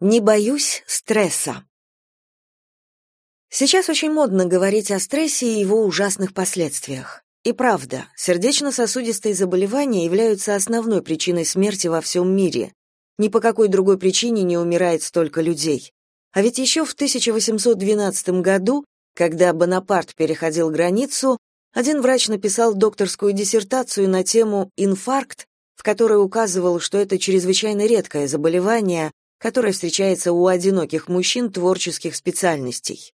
Не боюсь стресса. Сейчас очень модно говорить о стрессе и его ужасных последствиях. И правда, сердечно-сосудистые заболевания являются основной причиной смерти во всем мире. Ни по какой другой причине не умирает столько людей. А ведь еще в 1812 году, когда Бонапарт переходил границу, один врач написал докторскую диссертацию на тему «инфаркт», в которой указывал, что это чрезвычайно редкое заболевание, которая встречается у одиноких мужчин творческих специальностей.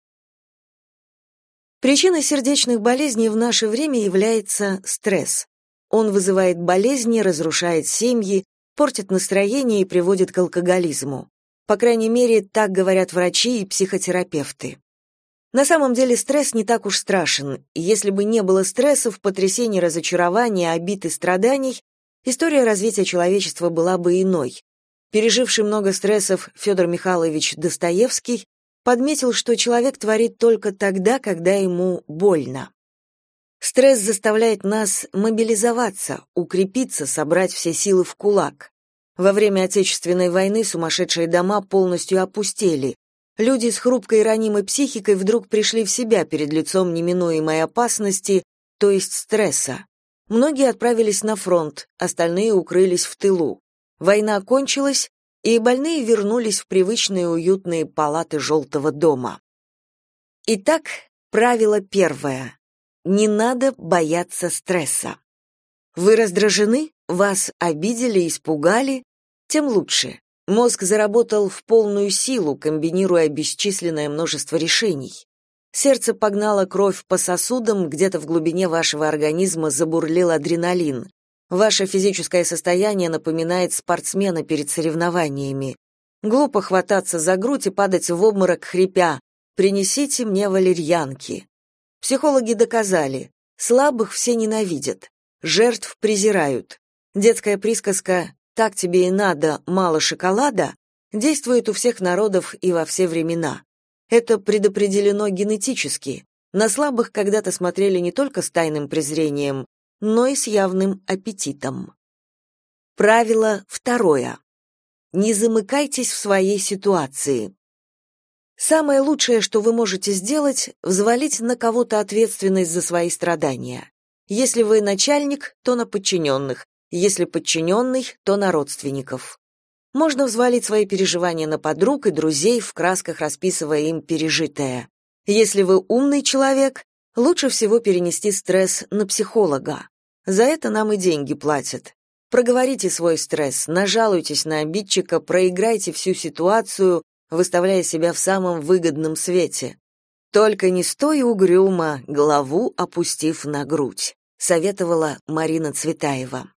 Причиной сердечных болезней в наше время является стресс. Он вызывает болезни, разрушает семьи, портит настроение и приводит к алкоголизму. По крайней мере, так говорят врачи и психотерапевты. На самом деле стресс не так уж страшен. Если бы не было стрессов, потрясений, разочарования, обид и страданий, история развития человечества была бы иной. Переживший много стрессов Федор Михайлович Достоевский подметил, что человек творит только тогда, когда ему больно. Стресс заставляет нас мобилизоваться, укрепиться, собрать все силы в кулак. Во время Отечественной войны сумасшедшие дома полностью опустели. Люди с хрупкой и ранимой психикой вдруг пришли в себя перед лицом неминуемой опасности, то есть стресса. Многие отправились на фронт, остальные укрылись в тылу. Война кончилась, и больные вернулись в привычные уютные палаты желтого дома. Итак, правило первое. Не надо бояться стресса. Вы раздражены, вас обидели, испугали, тем лучше. Мозг заработал в полную силу, комбинируя бесчисленное множество решений. Сердце погнало кровь по сосудам, где-то в глубине вашего организма забурлил адреналин. Ваше физическое состояние напоминает спортсмена перед соревнованиями. Глупо хвататься за грудь и падать в обморок, хрипя «Принесите мне валерьянки». Психологи доказали, слабых все ненавидят, жертв презирают. Детская присказка «так тебе и надо, мало шоколада» действует у всех народов и во все времена. Это предопределено генетически. На слабых когда-то смотрели не только с тайным презрением, но и с явным аппетитом. Правило второе. Не замыкайтесь в своей ситуации. Самое лучшее, что вы можете сделать, взвалить на кого-то ответственность за свои страдания. Если вы начальник, то на подчиненных, если подчиненный, то на родственников. Можно взвалить свои переживания на подруг и друзей, в красках расписывая им пережитое. Если вы умный человек, Лучше всего перенести стресс на психолога. За это нам и деньги платят. Проговорите свой стресс, нажалуйтесь на обидчика, проиграйте всю ситуацию, выставляя себя в самом выгодном свете. Только не стой угрюмо, голову опустив на грудь, советовала Марина Цветаева.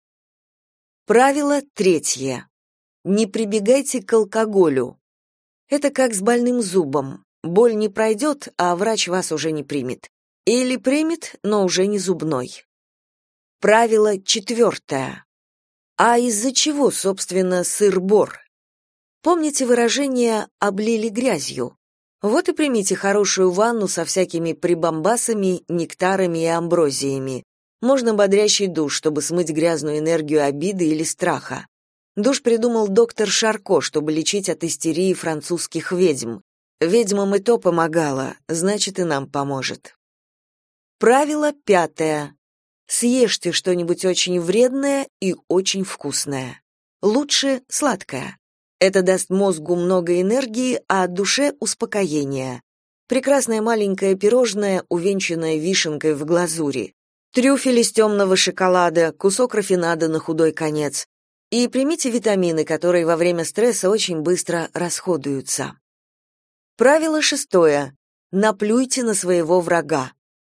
Правило третье. Не прибегайте к алкоголю. Это как с больным зубом. Боль не пройдет, а врач вас уже не примет. Или примет, но уже не зубной. Правило четвертое. А из-за чего, собственно, сыр-бор? Помните выражение «облили грязью»? Вот и примите хорошую ванну со всякими прибамбасами, нектарами и амброзиями. Можно бодрящий душ, чтобы смыть грязную энергию обиды или страха. Душ придумал доктор Шарко, чтобы лечить от истерии французских ведьм. Ведьмам и то помогало, значит и нам поможет. Правило пятое. Съешьте что-нибудь очень вредное и очень вкусное. Лучше сладкое. Это даст мозгу много энергии, а душе успокоение. Прекрасное маленькое пирожное, увенчанное вишенкой в глазури. Трюфель из темного шоколада, кусок рафинада на худой конец. И примите витамины, которые во время стресса очень быстро расходуются. Правило шестое. Наплюйте на своего врага.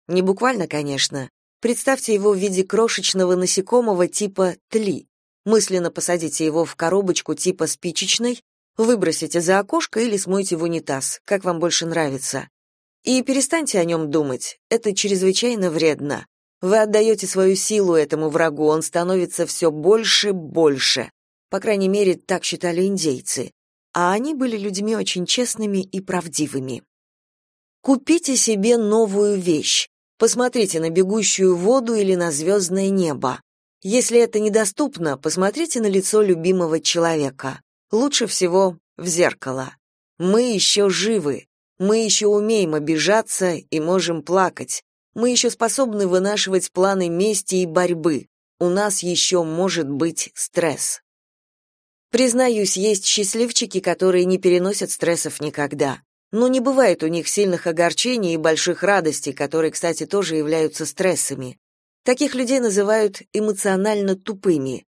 Не буквально, конечно. Представьте его в виде крошечного насекомого типа тли. Мысленно посадите его в коробочку типа спичечной, выбросите за окошко или смойте в унитаз, как вам больше нравится. И перестаньте о нем думать, это чрезвычайно вредно. Вы отдаете свою силу этому врагу, он становится все больше, больше. По крайней мере, так считали индейцы. А они были людьми очень честными и правдивыми. Купите себе новую вещь. Посмотрите на бегущую воду или на звездное небо. Если это недоступно, посмотрите на лицо любимого человека. Лучше всего в зеркало. Мы еще живы. Мы еще умеем обижаться и можем плакать. Мы еще способны вынашивать планы мести и борьбы. У нас еще может быть стресс. Признаюсь, есть счастливчики, которые не переносят стрессов никогда. Но не бывает у них сильных огорчений и больших радостей, которые, кстати, тоже являются стрессами. Таких людей называют эмоционально тупыми.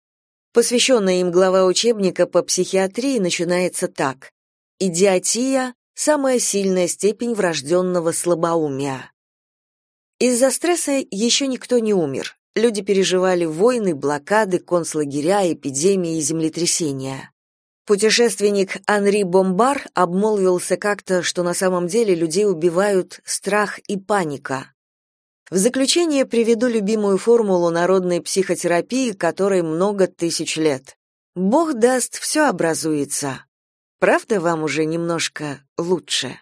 Посвященная им глава учебника по психиатрии начинается так. Идиотия – самая сильная степень врожденного слабоумия. Из-за стресса еще никто не умер. Люди переживали войны, блокады, концлагеря, эпидемии и землетрясения. Путешественник Анри Бомбар обмолвился как-то, что на самом деле людей убивают страх и паника. В заключение приведу любимую формулу народной психотерапии, которой много тысяч лет. Бог даст, все образуется. Правда вам уже немножко лучше?